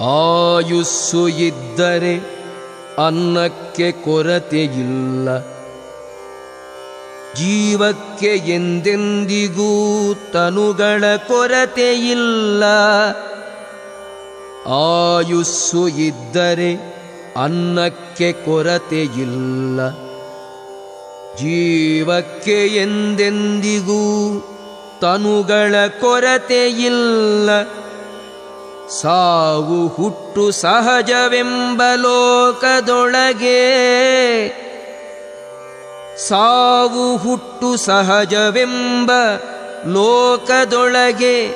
ಆಯುಸ್ಸು ಇದ್ದರೆ ಅನ್ನಕ್ಕೆ ಕೊರತೆಯಿಲ್ಲ. ಜೀವಕ್ಕೆ ಎಂದೆಂದಿಗೂ ತನುಗಳ ಕೊರತೆಯಿಲ್ಲ. ಆಯುಸ್ಸು ಇದ್ದರೆ ಅನ್ನಕ್ಕೆ ಕೊರತೆಯಿಲ್ಲ. ಜೀವಕ್ಕೆ ಎಂದೆಂದಿಗೂ ತನುಗಳ ಕೊರತೆಯಿಲ್ಲ. ಸಾವು ಹುಟ್ಟು ಸಹಜವೆಂಬ ಲೋಕದೊಳಗೆ. ಸಾವು ಹುಟ್ಟು ಸಹಜವೆಂಬ ಲೋಕದೊಳಗೆ.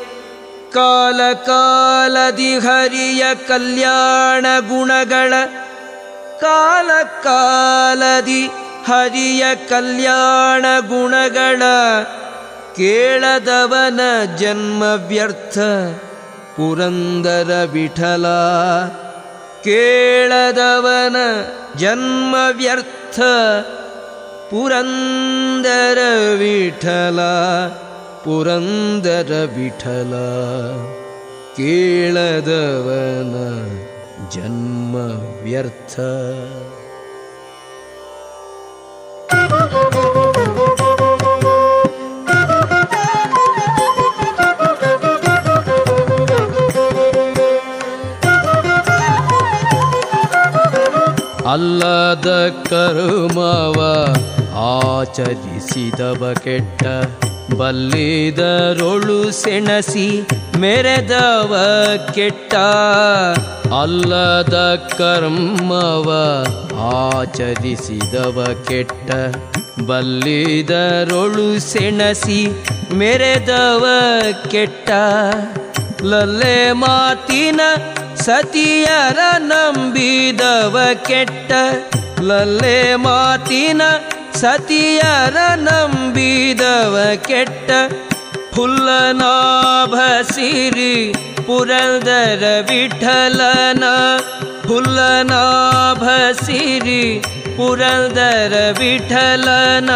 ಕಾಲಕಾಲದಿ ಹರಿಯ ಕಲ್ಯಾಣ ಗುಣಗಳ. ಕಾಲ ಕಾಲದಿ ಹರಿಯ ಕಲ್ಯಾಣ ಗುಣಗಳ. ಕೇಳದವನ ಜನ್ಮ ವ್ಯರ್ಥ. ಪುರಂದರ ವಿಠಲ. ಕೇಳದವನ ಜನ್ಮ ವ್ಯರ್ಥ. ಪುರಂದರ ವಿಠಲ ಪುರಂದರ ವಿಠಲ. ಕೇಳದವನ ಜನ್ಮ ವ್ಯರ್ಥ. ಅಲ್ಲದ ಕರುಮವ ಆಚರಿಸಿದವ ಕೆಟ್ಟ, ಬಲ್ಲಿದರೊಳು ಸೆಣಸಿ ಮೆರೆದವ ಕೆಟ್ಟ. ಅಲ್ಲದ ಕರ್ಮವ ಆಚರಿಸಿದವ ಕೆಟ್ಟ, ಬಲ್ಲಿದರೊಳು ಸೆಣಸಿ ಮೆರೆದವ ಕೆಟ್ಟ. ಲಲ್ಲೆ ಮಾತಿನ ಸತಿಯರ ನಂಬಿದವ ಕೆಟ್ಟ. ಲಲ್ಲೆ ಮಾತಿನ ಸತಿಯರ ನಂಬಿದವ ಕೆಟ್ಟ. ಫುಲ್ಲನಾಭ ಸಿರಿ ಪುರಂದರ ವಿಠಲನ. ಫುಲ್ಲನಾಭ ಸಿರಿ ಪುರಂದರ ವಿಠಲನ.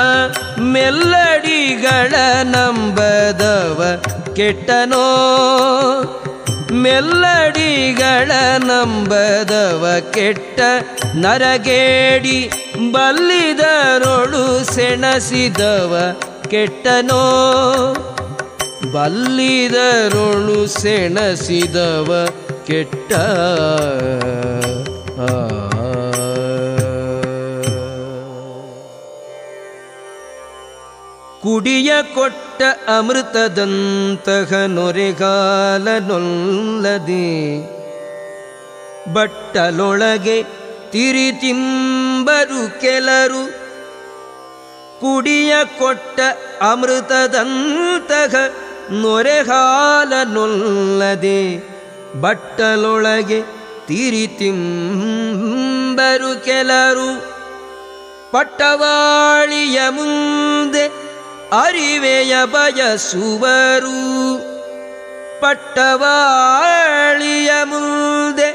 ಮೆಲ್ಲಡಿಗಳ ನಂಬದವ ಕೆಟ್ಟನೋ? ಮೆಲ್ಲಡಿಗಳ ನಂಬದವ ಕೆಟ್ಟ ನರಗೇಡಿ ಬಲ್ಲಿದರೊಳು ಸೆಣಸಿದವ ಕೆಟ್ಟನೋ? ಬಲ್ಲಿದರೊಳು ಸೆಣಸಿದವ ಕೆಟ್ಟ ಕುಡಿಯ ಕೊಟ್ಟ ಅಮೃತದಂತಹ ನೊರೆಗಾಲನೊಲ್ಲದೆ ಬಟ್ಟಲೊಳಗೆ ತಿರಿತಿಂಬರು ಕೆಲರು ಕುಡಿಯ ಕೊಟ್ಟ ಅಮೃತದಂತಹ ನೊರೆಗಾಲನೊಲ್ಲದೆ ಬಟ್ಟಲೊಳಗೆ ತಿರಿತಿಂಬರು ಕೆಲರು ಪಟ್ಟವಾಳಿಯ ಮುಂದೆ ಅರಿವೆಯ ಬಯಸುವರು. ಪಟ್ಟವಾಳಿಯ ಮುಂದೆ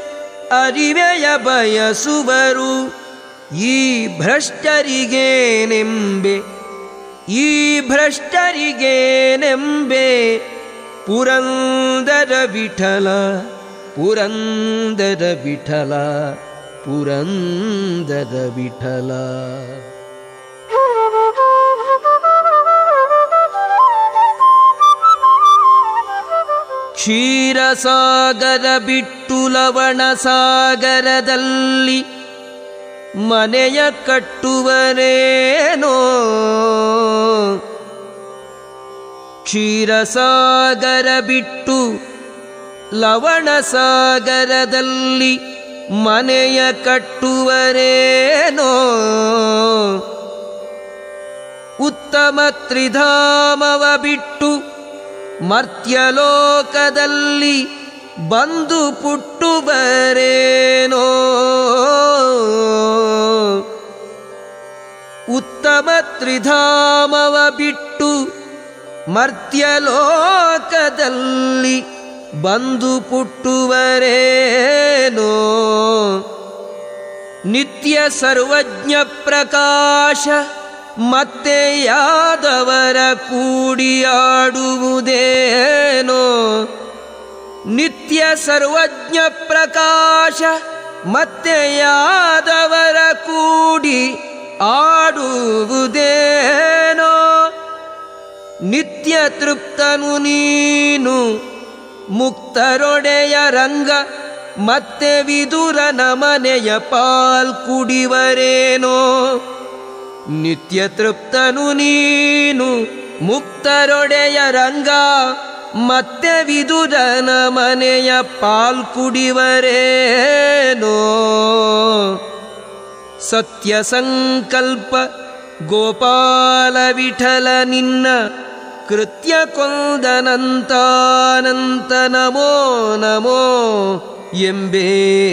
ಅರಿವೆಯ ಬಯಸುವರು. ಈ ಭ್ರಷ್ಟರಿಗೇನೆಂಬೆ ಈ ಭ್ರಷ್ಟರಿಗೇನೆಂಬೆ, ಪುರಂದರ ವಿಠಲ ಪುರಂದರ ವಿಠಲ ಪುರಂದರ ವಿಠಲ. ಕ್ಷೀರಸಾಗರ ಬಿಟ್ಟು ಲವಣ ಸಾಗರದಲ್ಲಿ ಮನೆಯ ಕಟ್ಟುವರೇನೋ? ಕ್ಷೀರಸಾಗರ ಬಿಟ್ಟು ಲವಣ ಸಾಗರದಲ್ಲಿ ಮನೆಯ ಕಟ್ಟುವರೇನೋ? ಉತ್ತಮ ತ್ರಿಧಾಮವ ಬಿಟ್ಟು ಮರ್ತ್ಯಲೋಕದಲ್ಲಿ ಬಂದು ಪುಟ್ಟು ಬರೇನೋ ಉತ್ತಮ ತ್ರಿಧಾಮವ ಬಿಟ್ಟು ಮರ್ತ್ಯಲೋಕದಲ್ಲಿ ಬಂದು ಪುಟ್ಟುವರೇನೋ? ನಿತ್ಯ ಸರ್ವಜ್ಞ ಪ್ರಕಾಶ ಮತ್ತೆ ಯಾದವರ ಕೂಡಿಯಾಡುವುದೇನೋ? ನಿತ್ಯ ಸರ್ವಜ್ಞ ಪ್ರಕಾಶ ಮತ್ತೆ ಯಾದವರ ಕೂಡಿ ಆಡುವುದೇನೋ? ನಿತ್ಯ ತೃಪ್ತನು ನೀನು, ಮುಕ್ತರೊಡೆಯ ರಂಗ, ಮತ್ತೆ ವಿದುರನ ಮನೆಯ ಪಾಲ್ ಕುಡಿವರೇನೋ ನಿತ್ಯ ತೃಪ್ತನು ನೀನು, ಮುಕ್ತರೊಡೆಯ ರಂಗ ಮತ್ತೆ ವಿದುರನ ಮನೆಯ ಪಾಲ್ ಕುಡಿವರೇನೋ. ಸತ್ಯ ಸಂಕಲ್ಪ ಗೋಪಾಲ ವಿಠಲ ನಿನ್ನ, ಕೃತ್ಯ ಕೊಂದನಂತಾನಂತ ನಮೋ ನಮೋ ಎಂಬೇ.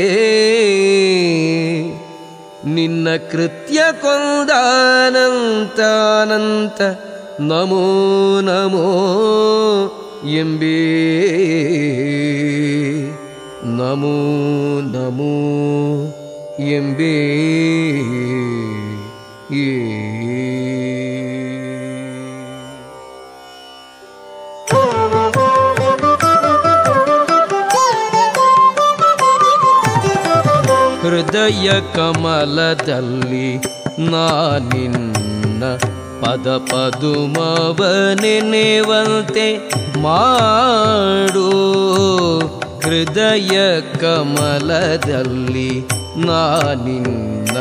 ನಿನ್ನ ಕೃತ್ಯ ಕೊಂದಾನಂತಾನಂತ. ನಮೋ ನಮೋ ಎಂಬೇ. ನಮೋ ನಮೋ ಎಂಬೇ. ಏ. ಹೃದಯ ಕಮಲದಲ್ಲಿ ನಾನಿನ್ನ ಪದ ಪದುಮವ ನೆನೆವಂತೆ ಮಾಡು. ಹೃದಯ ಕಮಲದಲ್ಲಿ ನಾನಿನ್ನ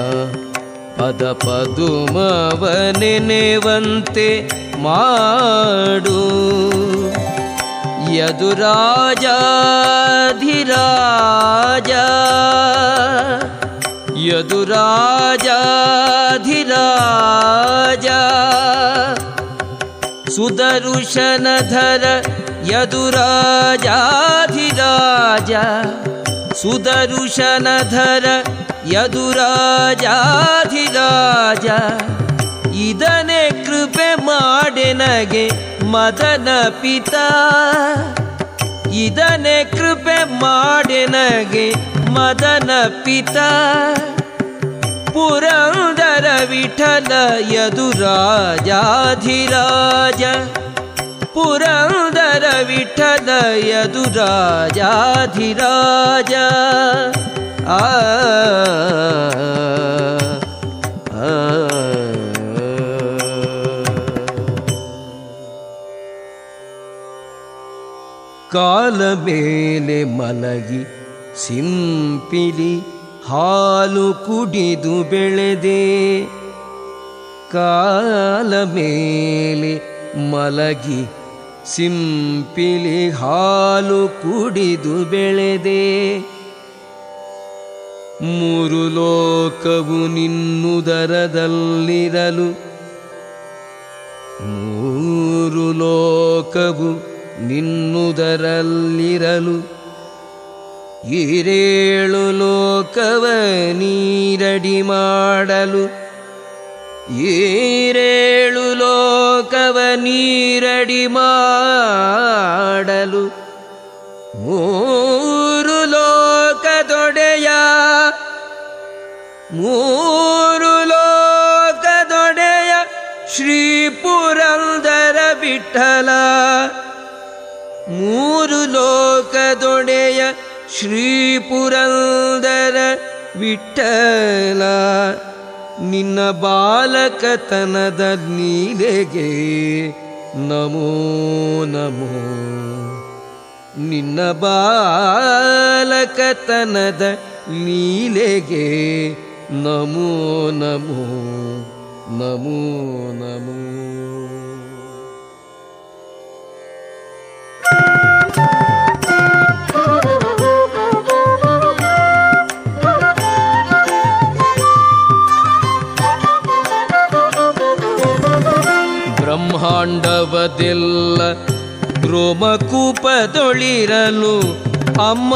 ಪದ ಪದುಮವ ನೆನೆವಂತೆ ಮಾಡು. ಯದುರಾಜಾಧಿರಾಜ ಯದುರಾಜಾಧಿರಾಜ ಸುದರುಶನಧರ ಯದುರಾಜಾಧಿರಾಜ ಸುದರುಶನಧರ ಯದುರಾಜಾಧಿರಾಜ ಇದನೆ ಕೃಪೆ ಮಾಡೆನಗೆ ಮದನ ಪಿತ. ಇದನೆ ಕೃಪೆ ಮಾಡೆನಗೆ ಮದನ ಪಿತಾ. पुरीठराजा धिरा पुर दर विदुराजाधि कालेले मलगि सिं पीली ಹಾಲು ಕುಡಿದು ಬೆಳೆದೆ. ಕಾಲ ಮೇಲೆ ಮಲಗಿ ಸಿಂಪಿಲಿ ಹಾಲು ಕುಡಿದು ಬೆಳೆದೆ. ಮೂರು ಲೋಕವು ನಿನ್ನುದರದಲ್ಲಿರಲು, ಮೂರು ಲೋಕವು ನಿನ್ನುದರಲ್ಲಿರಲು. ಈರೇಳು ಲೋಕವ ನೀರಡಿ ಮಾಡಲು. ಈರೇಳು ಲೋಕವ ನೀರಡಿ ಮಾಡಲು. ಮೂರು ಲೋಕದೊಡೆಯ ಮೂರು ಲೋಕದೊಡೆಯ ಶ್ರೀ ಪುರಂದರ ವಿಠಲ. ಮೂರು ಲೋಕದೊಡೆಯ ಶ್ರೀ ಪುರಂದರ ವಿಠಲ, ನಿನ್ನ ಬಾಲಕತನದ ನೀಲೆಗೆ ನಮೋ ನಮೋ. ನಿನ್ನ ಬಾಲಕತನದ ನೀಲೆಗೆ ನಮೋ ನಮೋ ನಮೋ ನಮೋ. ಬ್ರಹ್ಮಾಂಡವದೆಲ್ಲ ರೋಮಕೂಪದೊಳಿರಲು ಅಮ್ಮ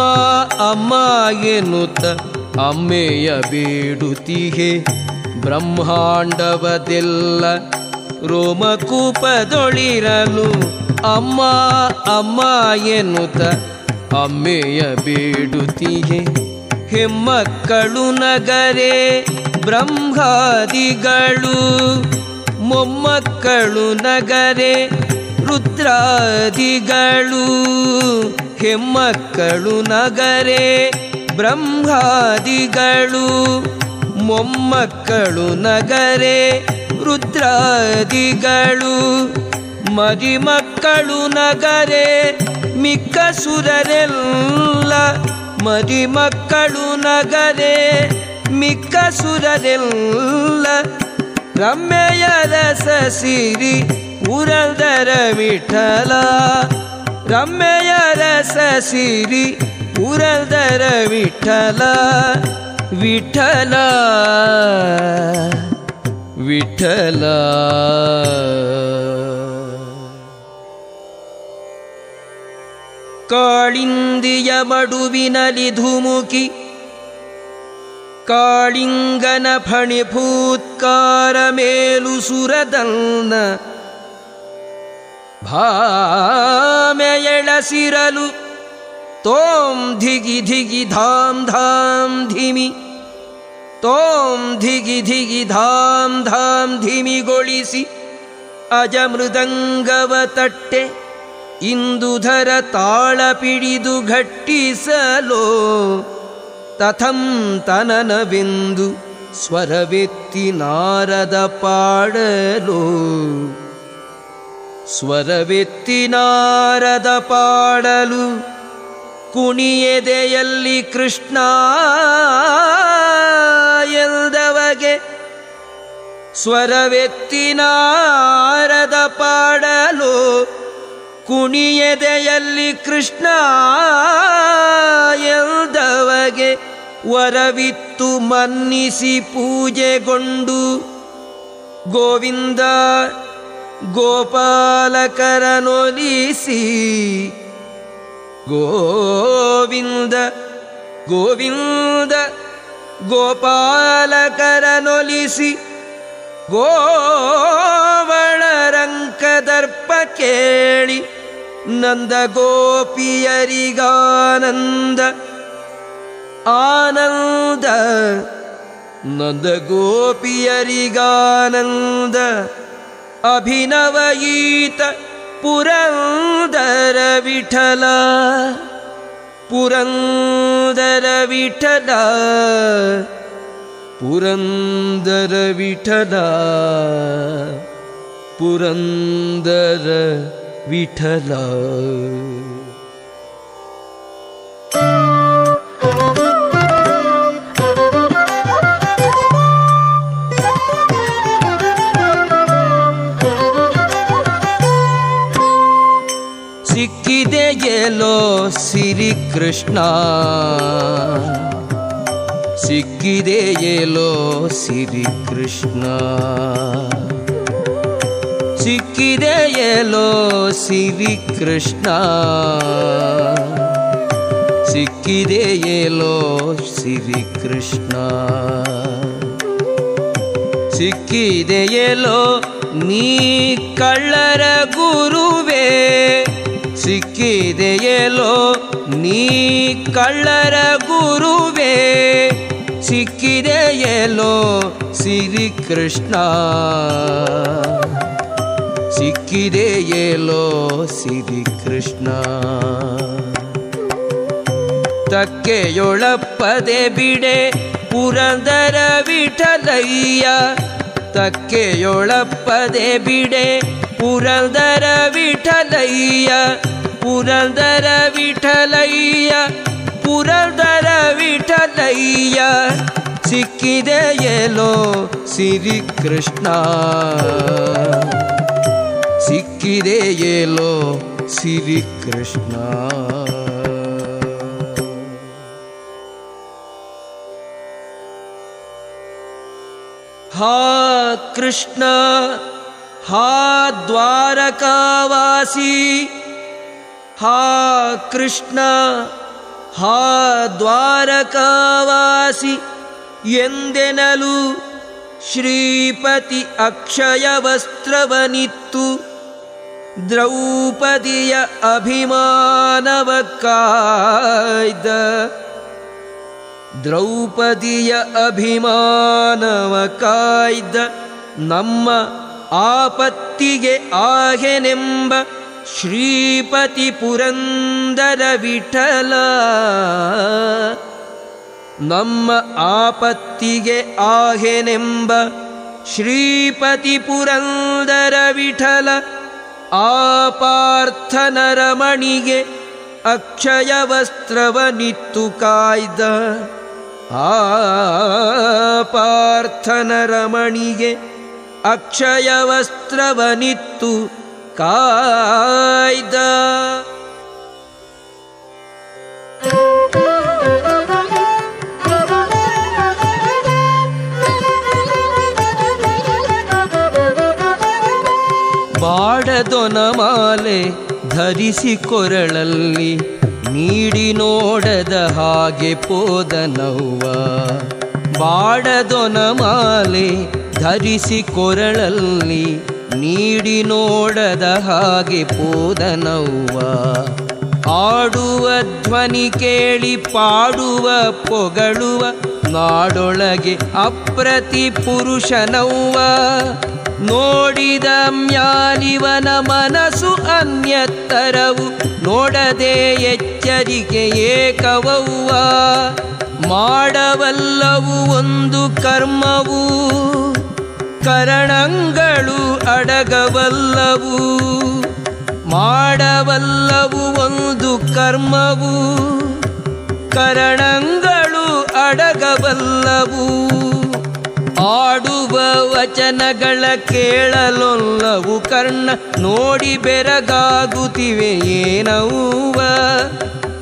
ಅಮ್ಮ ಎನ್ನುತ್ತ ಅಮ್ಮೆಯ ಬ್ರಹ್ಮಾಂಡವದಿಲ್ಲ ಬ್ರಹ್ಮಾಂಡವದೆಲ್ಲ. ರೋಮಕೂಪದೊಳಿರಲು ಅಮ್ಮ ಅಮ್ಮ ಎನ್ನುತ್ತ ಅಮ್ಮೆಯ ಬೇಡುತ್ತಿಗೆ ಹೆಮ್ಮಕ್ಕಳು ನಗರೆ ಬ್ರಹ್ಮಾದಿಗಳು. ಮೊಮ್ಮಕ್ಕಳು ನಗರೆ, ರುದ್ರಾದಿಗಳು. ಹೆಮ್ಮಕ್ಕಳು ನಗರೆ, ಬ್ರಹ್ಮಾದಿಗಳು. ಮೊಮ್ಮಕ್ಕಳು ನಗರೆ, ರುದ್ರಾದಿಗಳು. ಮದಿಮಕ್ಕಳು ನಗರೆ, ಮಿಕ್ಕ ಸುರರೆಲ್ಲ. ಮರಿಮಕ್ಕಳು ನಗರೆ, ಮಿಕ್ಕ ಸುರರೆಲ್ಲ. ರಮ್ಮೆಯ ಸಸಿರಿ ಸಿರಿ ಪುರಂದರ ವಿಠಲ. ರಮ್ಮೆಯ ಸಸಿರಿ ಸಿರಿ ಪುರಂದರ ವಿಠಲ. ವಿಠಲ. ವಿಠಲ. ಕಾಳಿಂದಿಯ ಮಡುವಿನಲಿ ಧುಮುಕಿ ಕಾಳಿಂಗನ ಫಣಿಭೂತ್ಕಾರ ಮೇಲು ಸುರದನ್ನ ಭಾಮೆಯಳಸಿರಲು ತೋಂ ಧಿಗಿ ಧಿಗಿ ಧಾಮ್ ಧಾಮ್ ಧಿಮಿ, ತೋಂ ಧಿಗಿ ಧಿಗಿ ಧಾಮ್ ಧಾಮ್ ಧಿಮಿಗೊಳಿಸಿ ಅಜ ಮೃದಂಗವ ತಟ್ಟೆ ಇಂದುಧರ ತಾಳ ಪಿಡಿದು ಘಟ್ಟಿಸಲೋ. ತಥಂ ತನನವೆಂದು ಸ್ವರವೆತ್ತಿ ನಾರದ ಪಾಡಲು. ಸ್ವರವೆತ್ತಿ ನಾರದ ಪಾಡಲು ಕುಣಿಯದೆಯಲ್ಲಿ ಕೃಷ್ಣ ಎಲ್ದವಗೆ ಸ್ವರವೆತ್ತಿ ನಾರದ ಪಾಡಲು ಕುಣಿಯದೆಯಲ್ಲಿ ಕೃಷ್ಣ ಎಲ್ದವಗೆ ವರವಿತ್ತು ಮನ್ನಿಸಿ ಪೂಜೆಗೊಂಡು ಗೋವಿಂದ ಗೋಪಾಲಕರನೊಲಿಸಿ ಗೋವಿಂದ ಗೋವಿಂದ ಗೋಪಾಲಕರನೊಲಿಸಿ ಗೋವಳರಂಕದರ್ಪ ಕೇಳಿ ನಂದ ಗೋಪಿಯರಿಗಾನಂದ आनन्द नन्द गोपयरि गानन्द अभिनवयीत पुरन्दरविठल पुरन्दरविठल पुरन्दर विठल पुरन्दरविठल ಸಿಕ್ಕಿದೆಯೇಲೋ ಸಿರಿ ಕೃಷ್ಣ. ಸಿಕ್ಕಿದೆಯೇಲೋ ಸಿರಿ ಕೃಷ್ಣ. ಸಿಕ್ಕಿದೆಯೇಲೋ ಸಿರಿ ಕೃಷ್ಣ. ಸಿಕ್ಕಿದೆಯೇಲೋ ಸಿರಿ ಕೃಷ್ಣ. ಸಿಕ್ಕಿದೆಯೇಲೋ ನೀ ಕಳ್ಳರ ಗುರುವೇ. ಸಿಕ್ಕಿದೆಯೇಲೋ ನೀ ಕಳ್ಳರ ಗುರುವೇ, ಸಿಕ್ಕಿದೆಯಲೋ ಸಿರಿ ಕೃಷ್ಣ ಸಿಕ್ಕಿದೆಯಲೋ ಸಿರಿ ಕೃಷ್ಣ ತಕ್ಕೆಯೊಳಪ್ಪದೆ ಬಿಡೆ ಪುರಂದರ ವಿಠಲಯ್ಯ. ತಕ್ಕೆಯೊಳಪ್ಪದೆ ಬಿಡೆ ಪುರಂದರ ವಿಠಲಯ್ಯ. ಪುರಂದರ ವಿಠಲಯ್ಯ ಪುರಂದರ ವಿಠಲಯ್ಯ ಸಿಕ್ಕಿದೆಯೇಲೋ ಸಿರಿ ಕೃಷ್ಣ ಸಿಕ್ಕಿದೆಯೇಲೋ ಸಿರಿ ಕೃಷ್ಣ ಹಾ ಕೃಷ್ಣ ಹಾ ದ್ವಾರಕಾವಾಸಿ ಹಾ ಕೃಷ್ಣ, ಹಾ ದ್ವಾರಕಾವಾಸಿ, ಎಂದೆನಲು ಶ್ರೀಪತಿ ಅಕ್ಷಯ ವಸ್ತ್ರವನಿತ್ತು. ದ್ರೌಪದಿಯ ಅಭಿಮಾನವ ಕಾಯ್ದ ದ್ರೌಪದಿಯ ಅಭಿಮಾನವ ಕಾಯ್ದ ನಮ್ಮ ಆಪತ್ತಿಗೆ ಆಗೆನೆಂಬ ಶ್ರೀಪತಿ ಪುರಂದರ ವಿಠಲ. ನಮ್ಮ ಆಪತ್ತಿಗೆ ಆಹೆನೆಂಬ ಶ್ರೀಪತಿ ಪುರಂದರ ವಿಠಲ. ಆಪಾರ್ಥನರಮಣಿಗೆ ಅಕ್ಷಯ ವಸ್ತ್ರವನಿತ್ತು ಕಾಯ್ದ. ಆಪಾರ್ಥನರಮಣಿಗೆ ಅಕ್ಷಯ ವಸ್ತ್ರವನಿತ್ತು ಕಾಯ್ದ. ಬಾಡದೊನಮಾಲೆ ಧರಿಸಿ ಕೊರಳಲ್ಲಿ ನೀಡಿ ನೋಡದ ಹಾಗೆ ಪೋದನವ್ವ. ಬಾಡದೊನಮಾಲೆ ಧರಿಸಿ ಕೊರಳಲ್ಲಿ ನೀಡಿ ನೋಡದ ಹಾಗೆ ಪೋದನವ್ವ. ಆಡುವ ಧ್ವನಿ ಕೇಳಿ ಪಾಡುವ ಪೊಗಳುವ, ನಾಡೊಳಗೆ ಅಪ್ರತಿ ಪುರುಷನವ್ವ. ನೋಡಿದ ಮ್ಯಾಲಿವನ ಮನಸ್ಸು ಅನ್ಯತ್ತರವು, ನೋಡದೆ ಎಚ್ಚರಿಕೆ ಏಕವವ್ವ. ಮಾಡವಲ್ಲವು ಒಂದು ಕರ್ಮವು ಕರಣಗಳು ಅಡಗವಲ್ಲವು, ಮಾಡವಲ್ಲವು ಒಂದು ಕರ್ಮವು, ಕರಣಗಳು ಅಡಗಬಲ್ಲವು ಆಡುವ ವಚನಗಳ ಕೇಳಲೊಲ್ಲವು ಕರ್ಣ, ನೋಡಿ ಬೆರಗಾಗುತ್ತಿವೆ ಏನವ್ವ.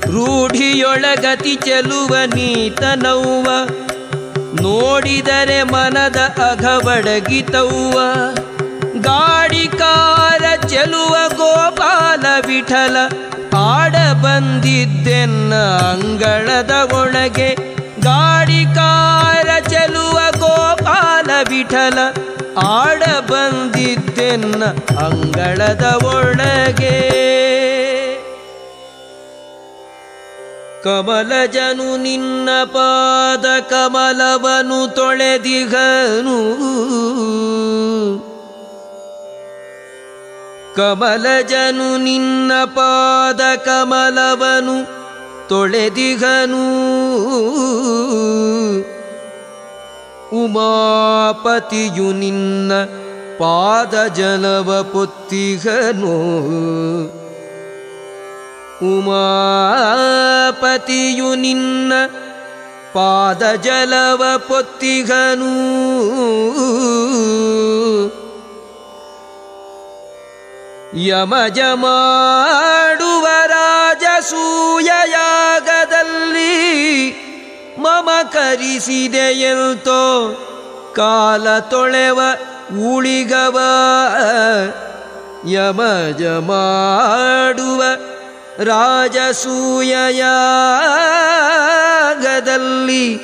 ರೂಢಿಯೊಳಗತಿ ಚೆಲುವ ನೀತನವ್ವ. ನೋಡಿದರೆ ಮನದ ಅಘಬಡಗಿತವ್ವ ಗಾಡಿಕಾರ ಚೆಲುವ ಗೋಪಾಲ ವಿಠಲ. ಆಡ ಬಂದಿದ್ದೆನ್ನ ಅಂಗಳದ ಒಳಗೆ. ಗಾಡಿಕಾರ ಚೆಲುವ ಗೋಪಾಲ ವಿಠಲ. ಆಡ ಬಂದಿದ್ದೆನ್ನ ಅಂಗಳದ ಒಳಗೆ. ಕಮಲಜನು ನಿನ್ನ ಪಾದ ಕಮಲವನು ತೊಳೆದಿಗನು. ಕಮಲಜನು ನಿನ್ನ ಪಾದ ಕಮಲವನು ತೊಳೆದಿಗನು. ಉಮಾಪತಿಯು ನಿನ್ನ ಪಾದ ಜಲವ ಪೊತ್ತಿಗನು. ಉಮಾಪತಿಯು ನಿನ್ನ ಪಾದ ಜಲವ ಪೊತ್ತಿಗನು. ಯಮಜ ಮಾಡುವ ರಾಜಸೂಯಯಾಗದಲ್ಲಿ ಮಮ ಕರಿಸಿದೆಯಲ್ತೋ ಕಾಲ ತೊಳೆವ ಉಳಿಗವ. ಯಮಜ ಮಾಡುವ ರಾಜಸೂಯಯಾಗದಲ್ಲಿ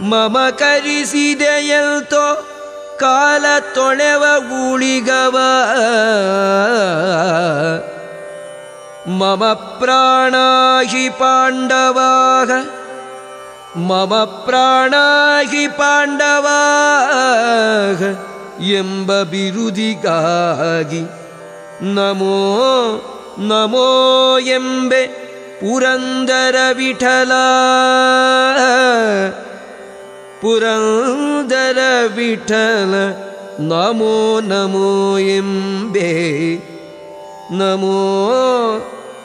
ಮಮ ಕರಿಸಿದೆಯಲ್ತೋ ಕಾಲ ತೊಳೆವ ಉಳಿಗವ ಮಮ ಪ್ರಾಣಾಹಿ ಪಾಂಡವಾಗ ಮಮ ಪ್ರಾಣಾಹಿ ಪಾಂಡವಾಗ ಎಂಬ ಬಿರುದಿಗಾಗಿ ನಮೋ ನಮೋ ಎಂಬೆ ಪುರಂದರ ವಿಠಲ ಪುರಂದರ ವಿಠಲ ನಮೋ ನಮೋ ಎಂಬೆ ನಮೋ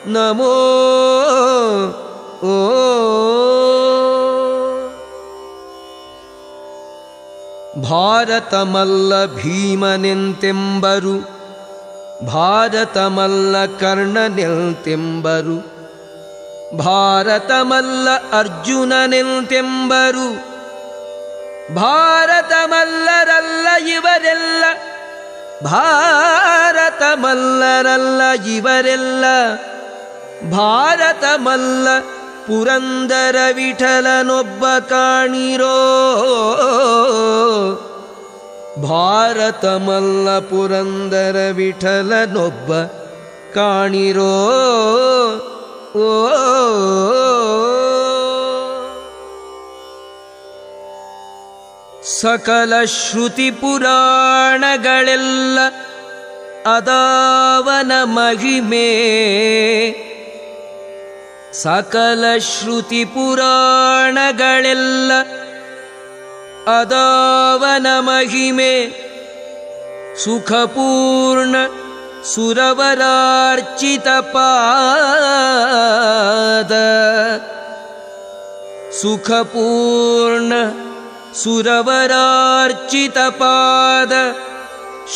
ನಮೋ ಓ ಭಾರತಮಲ್ಲ ಭೀಮನೆಂತೆಂಬರು ಭಾರತಮಲ್ಲ ಕರ್ಣನೆಂತೆಂಬರು ಭಾರತಮಲ್ಲ ಅರ್ಜುನನೆಂತೆಂಬರು ಭಾರತಮಲ್ಲರಲ್ಲ ಇವರೆಲ್ಲ. ಭಾರತಮಲ್ಲರಲ್ಲ ಇವರೆಲ್ಲ. ಭಾರತಮಲ್ಲ ಪುರಂದರ ವಿಠಲನೊಬ್ಬ ಕಾಣಿರೋ. ಭಾರತಮಲ್ಲ ಪುರಂದರ ವಿಠಲನೊಬ್ಬ ಕಾಣಿರೋ ಓ ಸಕಲ ಶ್ರುತಿ ಪುರಾಣಗಳೆಲ್ಲ ಅದಾವನ ಮಹಿಮೆ. ಸಕಲ ಶ್ರುತಿ ಪುರಾಣಗಳೆಲ್ಲ अदावनमहिमे सुखपूर्ण सुरवरार्चितपाद। सुखपूर्ण सुरवरार्चितपाद।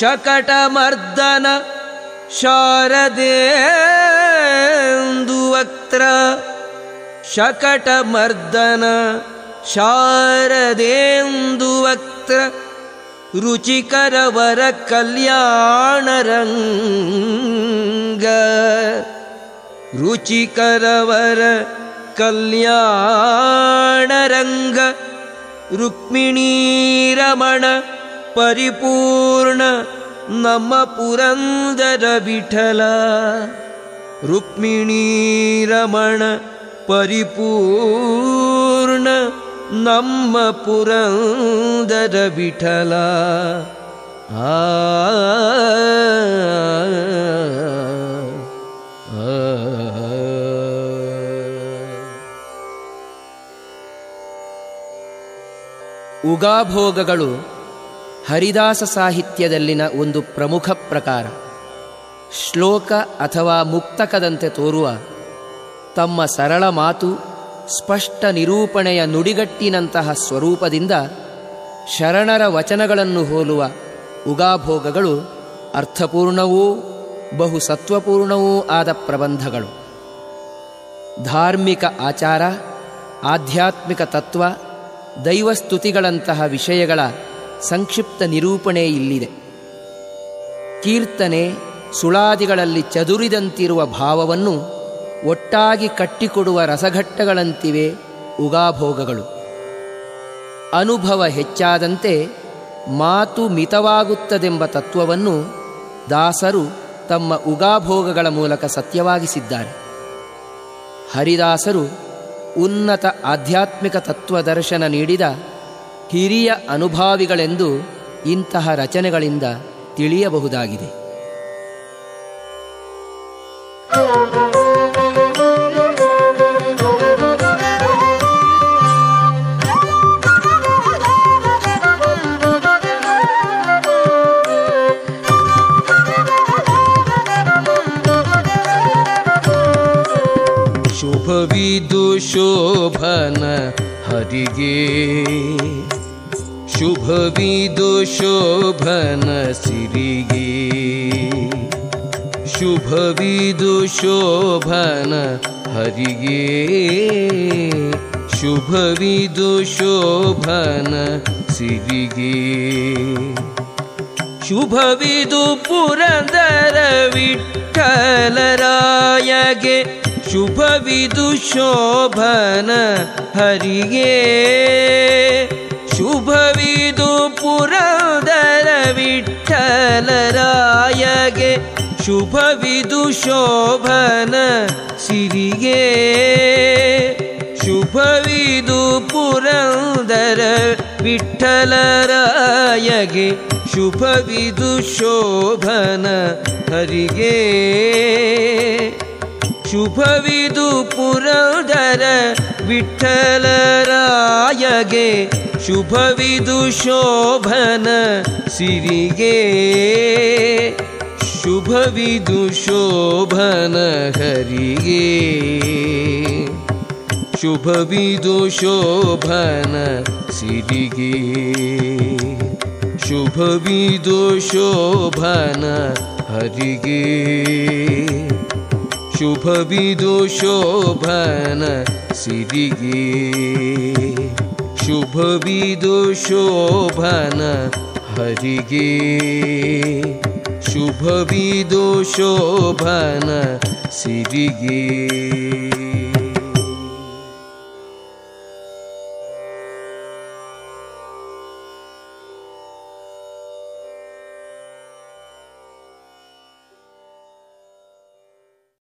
शकटमर्दन शारदेन्दुवक्त्र। शकटमर्दन शारदेन्दुवक्त्र रुचिकरवर कल्याणरङ्गचिकरवर रुक्मिणीरमण परिपूर्ण नम पुरन्दर रुक्मिणीरमण परिपूर्ण ನಮ್ಮ ಪುರಂದರ ವಿಠಲ ಆ ಉಗಾಭೋಗಗಳು ಹರಿದಾಸ ಸಾಹಿತ್ಯದಲ್ಲಿನ ಒಂದು ಪ್ರಮುಖ ಪ್ರಕಾರ ಶ್ಲೋಕ ಅಥವಾ ಮುಕ್ತಕದಂತೆ ತೋರುವ ತಮ್ಮ ಸರಳ ಮಾತು ಸ್ಪಷ್ಟ ನಿರೂಪಣೆಯ ನುಡಿಗಟ್ಟಿನಂತಹ ಸ್ವರೂಪದಿಂದ ಶರಣರ ವಚನಗಳನ್ನು ಹೋಲುವ ಉಗಾಭೋಗಗಳು ಅರ್ಥಪೂರ್ಣವೂ ಬಹು ಸತ್ವಪೂರ್ಣವೂ ಆದ ಪ್ರಬಂಧಗಳು. ಧಾರ್ಮಿಕ ಆಚಾರ, ಆಧ್ಯಾತ್ಮಿಕ ತತ್ವ, ದೈವಸ್ತುತಿಗಳಂತಹ ವಿಷಯಗಳ ಸಂಕ್ಷಿಪ್ತ ನಿರೂಪಣೆ ಇಲ್ಲಿದೆ. ಕೀರ್ತನೆ ಸುಳಾದಿಗಳಲ್ಲಿ ಚದುರಿದಂತಿರುವ ಭಾವವನ್ನು ಒಟ್ಟಾಗಿ ಕಟ್ಟಿಕೊಡುವ ರಸಘಟ್ಟಗಳಂತಿವೆ ಉಗಾಭೋಗಗಳು. ಅನುಭವ ಹೆಚ್ಚಾದಂತೆ ಮಾತು ಮಿತವಾಗುತ್ತದೆಂಬ ತತ್ವವನ್ನು ದಾಸರು ತಮ್ಮ ಉಗಾಭೋಗಗಳ ಮೂಲಕ ಸತ್ಯವಾಗಿಸಿದ್ದಾರೆ. ಹರಿದಾಸರು ಉನ್ನತ ಆಧ್ಯಾತ್ಮಿಕ ತತ್ವದರ್ಶನ ನೀಡಿದ ಹಿರಿಯ ಅನುಭಾವಿಗಳೆಂದು ಇಂತಹ ರಚನೆಗಳಿಂದ ತಿಳಿಯಬಹುದಾಗಿದೆ. ಶೋಭನ ಹರಿಗೆ ಶುಭವಿದು ಶೋಭನ ಸಿರಿಗೆ ಶುಭವಿದು ಶೋಭನ ಹರಿಗೆ ಶುಭವಿದು ಶೋಭನ ಸಿರಿಗೆ ಶುಭವಿದು ಪುರಂದರ ವಿಠಲರಾಯಗೆ ಶುಭವಿದು ಶೋಭನ ಹರಿಗೆ ಶುಭವಿದು ಪುರಂದರ ವಿಠಲರಾಯಗೆ. ಶುಭವಿದು ಶೋಭನ ಸಿರಿಗೆ ಶುಭವಿದು ಪುರಂದರ ವಿಠಲರಾಯಗೆ. ಶುಭವಿದು ಶೋಭನ ಹರಿಗೆ शुभविदु पुर विठ्ठलराय शुभविदु शोभन सिरिगे। शुभविदुषोभन हरिगे। शुभविदोषोभन सिरिगे। शुभविदोषोभन हरिगे। शुभविदुशोभन सिरिगे शुभविदुशोभन हरिगे। शुभविदुशोभन सिरिगे